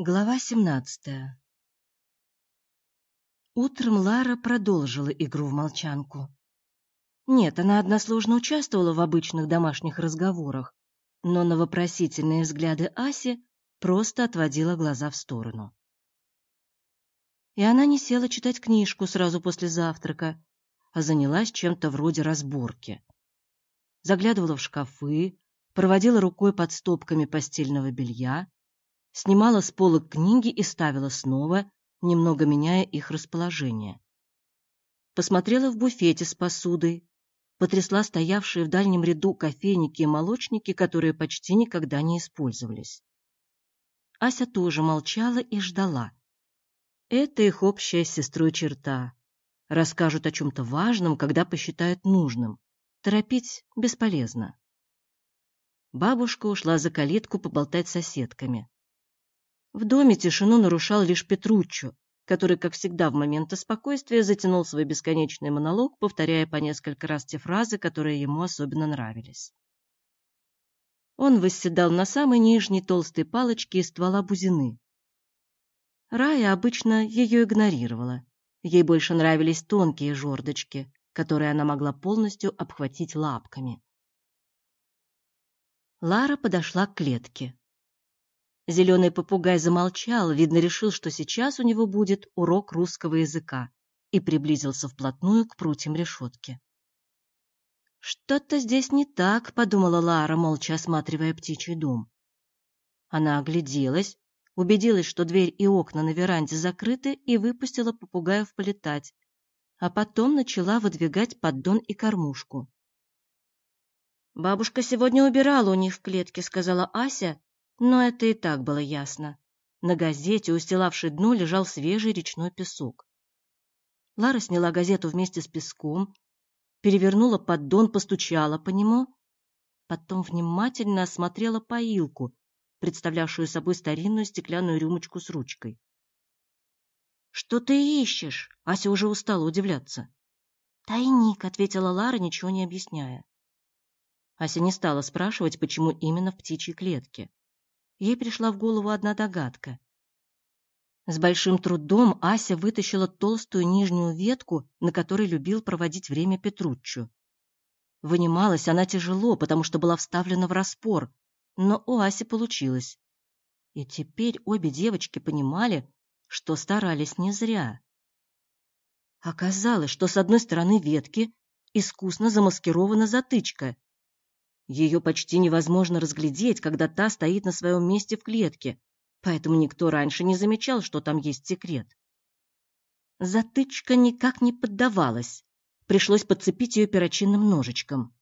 Глава 17 Утром Лара продолжила игру в молчанку. Нет, она односложно участвовала в обычных домашних разговорах, но на вопросительные взгляды Аси просто отводила глаза в сторону. И она не села читать книжку сразу после завтрака, а занялась чем-то вроде разборки. Заглядывала в шкафы, проводила рукой под стопками постельного белья, снимала с полок книги и ставила снова, немного меняя их расположение. Посмотрела в буфете с посудой, потрясла стоявшие в дальнем ряду кофейники и молочники, которые почти никогда не использовались. Ася тоже молчала и ждала. Это их общая с сестрой черта. Расскажут о чем-то важном, когда посчитают нужным. Торопить бесполезно. Бабушка ушла за калитку поболтать с соседками. В доме тишину нарушал лишь Петруччо, который, как всегда в моменты спокойствия, затянул свой бесконечный монолог, повторяя по несколько раз те фразы, которые ему особенно нравились. Он восседал на самой нижней толстой палочке из ствола бузины. Рая обычно ее игнорировала. Ей больше нравились тонкие жердочки, которые она могла полностью обхватить лапками. Лара подошла к клетке. Зеленый попугай замолчал, видно, решил, что сейчас у него будет урок русского языка, и приблизился вплотную к прутьям решетки. «Что-то здесь не так», — подумала Лара, молча осматривая птичий дом. Она огляделась, убедилась, что дверь и окна на веранде закрыты, и выпустила попугаев полетать, а потом начала выдвигать поддон и кормушку. «Бабушка сегодня убирала у них в клетке», — сказала Ася, но это и так было ясно. На газете, устилавшей дно, лежал свежий речной песок. Лара сняла газету вместе с песком, перевернула поддон, постучала по нему, потом внимательно осмотрела поилку, представлявшую собой старинную стеклянную рюмочку с ручкой. «Что ты ищешь?» Ася уже устала удивляться. «Тайник», — ответила Лара, ничего не объясняя. Ася не стала спрашивать, почему именно в птичьей клетке ей пришла в голову одна догадка. С большим трудом Ася вытащила толстую нижнюю ветку, на которой любил проводить время Петруччо. Вынималась она тяжело, потому что была вставлена в распор, но у Аси получилось. И теперь обе девочки понимали, что старались не зря. Оказалось, что с одной стороны ветки искусно замаскирована затычка, ее почти невозможно разглядеть, когда та стоит на своем месте в клетке, поэтому никто раньше не замечал, что там есть секрет. Затычка никак не поддавалась. Пришлось подцепить ее перочинным ножичком.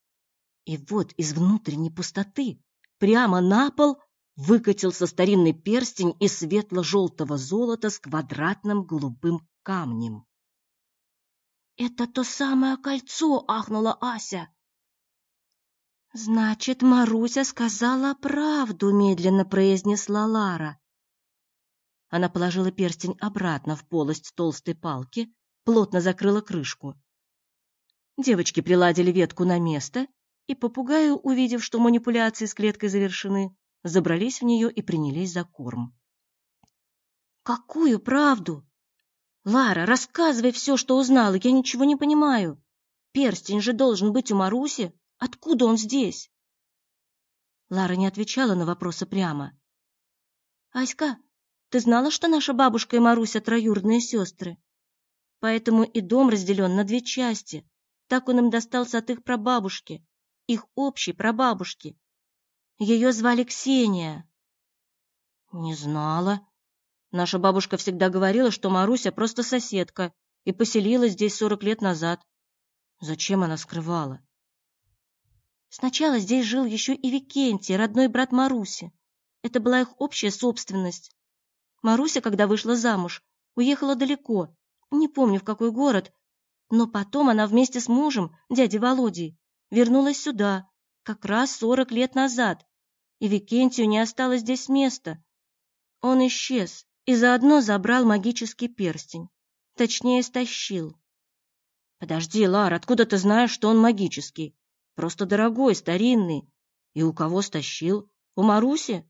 И вот из внутренней пустоты прямо на пол выкатился старинный перстень из светло-желтого золота с квадратным голубым камнем. «Это то самое кольцо!» — ахнула Ася. «Значит, Маруся сказала правду», — медленно произнесла Лара. Она положила перстень обратно в полость толстой палки, плотно закрыла крышку. Девочки приладили ветку на место, и попугаю, увидев, что манипуляции с клеткой завершены, забрались в нее и принялись за корм. «Какую правду? Лара, рассказывай все, что узнала, я ничего не понимаю. Перстень же должен быть у Маруси». Откуда он здесь? Лара не отвечала на вопросы прямо. Аська, ты знала, что наша бабушка и Маруся троюродные сестры? Поэтому и дом разделен на две части. Так он им достался от их прабабушки, их общей прабабушки. Ее звали Ксения. Не знала. Наша бабушка всегда говорила, что Маруся просто соседка и поселилась здесь сорок лет назад. Зачем она скрывала? Сначала здесь жил еще и Викентий, родной брат Маруси. Это была их общая собственность. Маруся, когда вышла замуж, уехала далеко, не помню в какой город, но потом она вместе с мужем, дядей Володей, вернулась сюда, как раз сорок лет назад, и Викентию не осталось здесь места. Он исчез и заодно забрал магический перстень, точнее, стащил. Подожди, Лар, откуда ты знаешь, что он магический? Просто дорогой, старинный. И у кого стащил? У Маруси?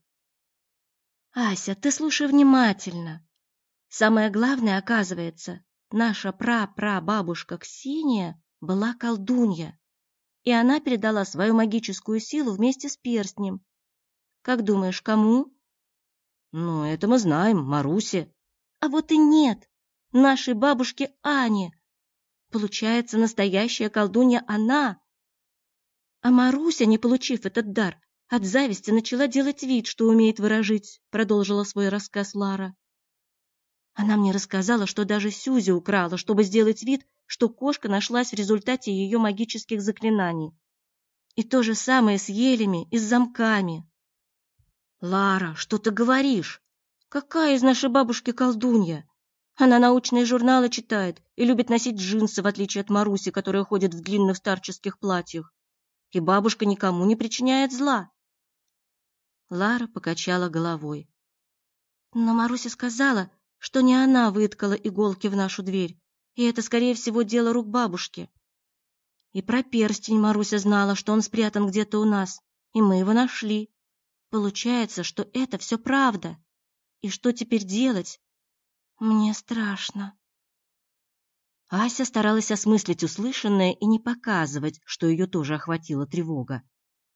Ася, ты слушай внимательно. Самое главное, оказывается, наша пра-пра-бабушка Ксения была колдунья, и она передала свою магическую силу вместе с перстнем. Как думаешь, кому? Ну, это мы знаем, Марусе. А вот и нет, нашей бабушке Ане. Получается, настоящая колдунья она. А Маруся, не получив этот дар, от зависти начала делать вид, что умеет выражить, продолжила свой рассказ Лара. Она мне рассказала, что даже Сюзи украла, чтобы сделать вид, что кошка нашлась в результате ее магических заклинаний. И то же самое с елями и с замками. Лара, что ты говоришь? Какая из нашей бабушки колдунья? Она научные журналы читает и любит носить джинсы, в отличие от Маруси, которая ходит в длинных старческих платьях. И бабушка никому не причиняет зла. Лара покачала головой. Но Маруся сказала, что не она выткала иголки в нашу дверь, и это, скорее всего, дело рук бабушки. И про перстень Маруся знала, что он спрятан где-то у нас, и мы его нашли. Получается, что это все правда. И что теперь делать? Мне страшно. Ася старалась осмыслить услышанное и не показывать, что ее тоже охватила тревога.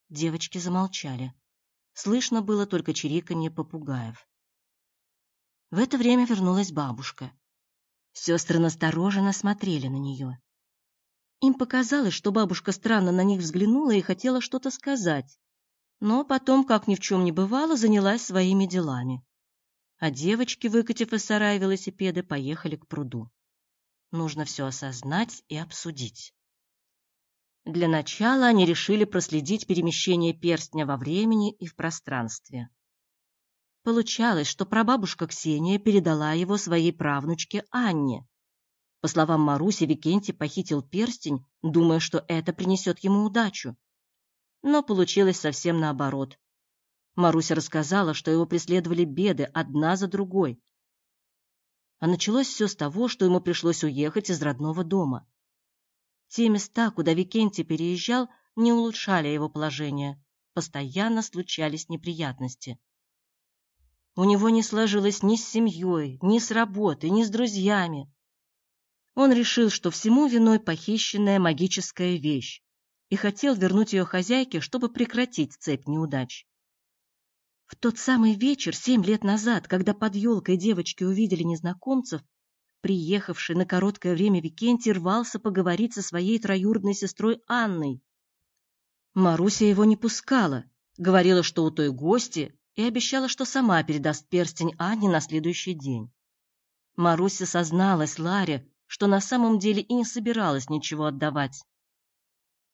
Девочки замолчали. Слышно было только чириканье попугаев. В это время вернулась бабушка. Сестры настороженно смотрели на нее. Им показалось, что бабушка странно на них взглянула и хотела что-то сказать, но потом, как ни в чем не бывало, занялась своими делами. А девочки, выкатив из сарая велосипеды, поехали к пруду. Нужно все осознать и обсудить. Для начала они решили проследить перемещение перстня во времени и в пространстве. Получалось, что прабабушка Ксения передала его своей правнучке Анне. По словам Маруси, Викентий похитил перстень, думая, что это принесет ему удачу. Но получилось совсем наоборот. Маруся рассказала, что его преследовали беды одна за другой. А началось все с того, что ему пришлось уехать из родного дома. Те места, куда Викентий переезжал, не улучшали его положение. Постоянно случались неприятности. У него не сложилось ни с семьей, ни с работой, ни с друзьями. Он решил, что всему виной похищенная магическая вещь, и хотел вернуть ее хозяйке, чтобы прекратить цепь неудач. В тот самый вечер, семь лет назад, когда под елкой девочки увидели незнакомцев, приехавший на короткое время Викентий рвался поговорить со своей троюродной сестрой Анной. Маруся его не пускала, говорила, что у той гости, и обещала, что сама передаст перстень Анне на следующий день. Маруся созналась Ларе, что на самом деле и не собиралась ничего отдавать.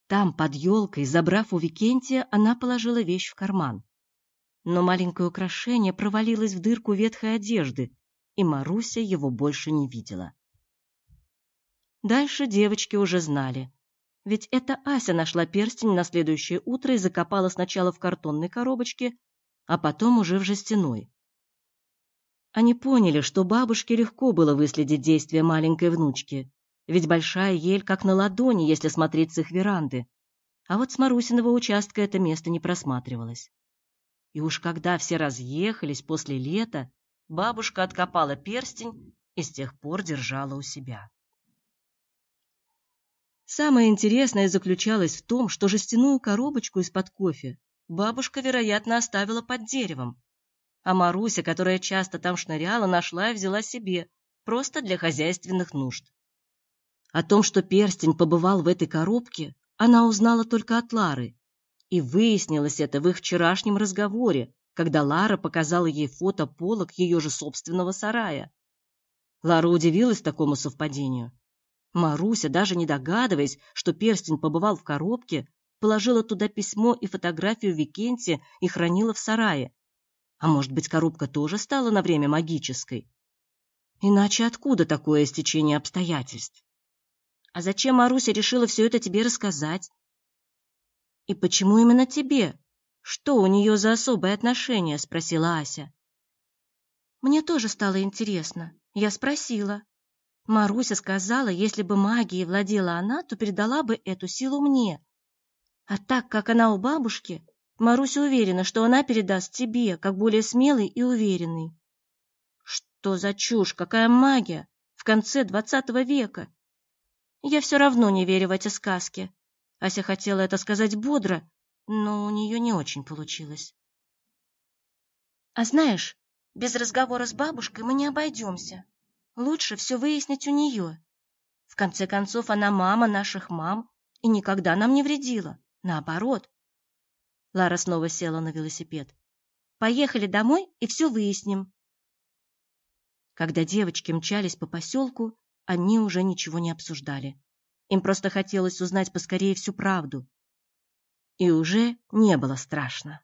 Там, под елкой, забрав у Викентия, она положила вещь в карман но маленькое украшение провалилось в дырку ветхой одежды, и Маруся его больше не видела. Дальше девочки уже знали. Ведь это Ася нашла перстень на следующее утро и закопала сначала в картонной коробочке, а потом уже в жестяной. Они поняли, что бабушке легко было выследить действия маленькой внучки, ведь большая ель как на ладони, если смотреть с их веранды. А вот с Марусиного участка это место не просматривалось. И уж когда все разъехались после лета, бабушка откопала перстень и с тех пор держала у себя. Самое интересное заключалось в том, что жестяную коробочку из-под кофе бабушка, вероятно, оставила под деревом, а Маруся, которая часто там шныряла, нашла и взяла себе, просто для хозяйственных нужд. О том, что перстень побывал в этой коробке, она узнала только от Лары, и выяснилось это в их вчерашнем разговоре, когда Лара показала ей фото полок ее же собственного сарая. Лара удивилась такому совпадению. Маруся, даже не догадываясь, что перстень побывал в коробке, положила туда письмо и фотографию Викентия и хранила в сарае. А может быть, коробка тоже стала на время магической? Иначе откуда такое стечение обстоятельств? А зачем Маруся решила все это тебе рассказать? «И почему именно тебе? Что у нее за особое отношение?» — спросила Ася. Мне тоже стало интересно. Я спросила. Маруся сказала, если бы магией владела она, то передала бы эту силу мне. А так как она у бабушки, Маруся уверена, что она передаст тебе, как более смелый и уверенный. Что за чушь, какая магия в конце двадцатого века? Я все равно не верю в эти сказки. Ася хотела это сказать бодро, но у нее не очень получилось. А знаешь, без разговора с бабушкой мы не обойдемся. Лучше все выяснить у нее. В конце концов, она мама наших мам и никогда нам не вредила. Наоборот. Лара снова села на велосипед. Поехали домой и все выясним. Когда девочки мчались по поселку, они уже ничего не обсуждали. Им просто хотелось узнать поскорее всю правду. И уже не было страшно.